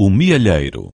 o mielheiro.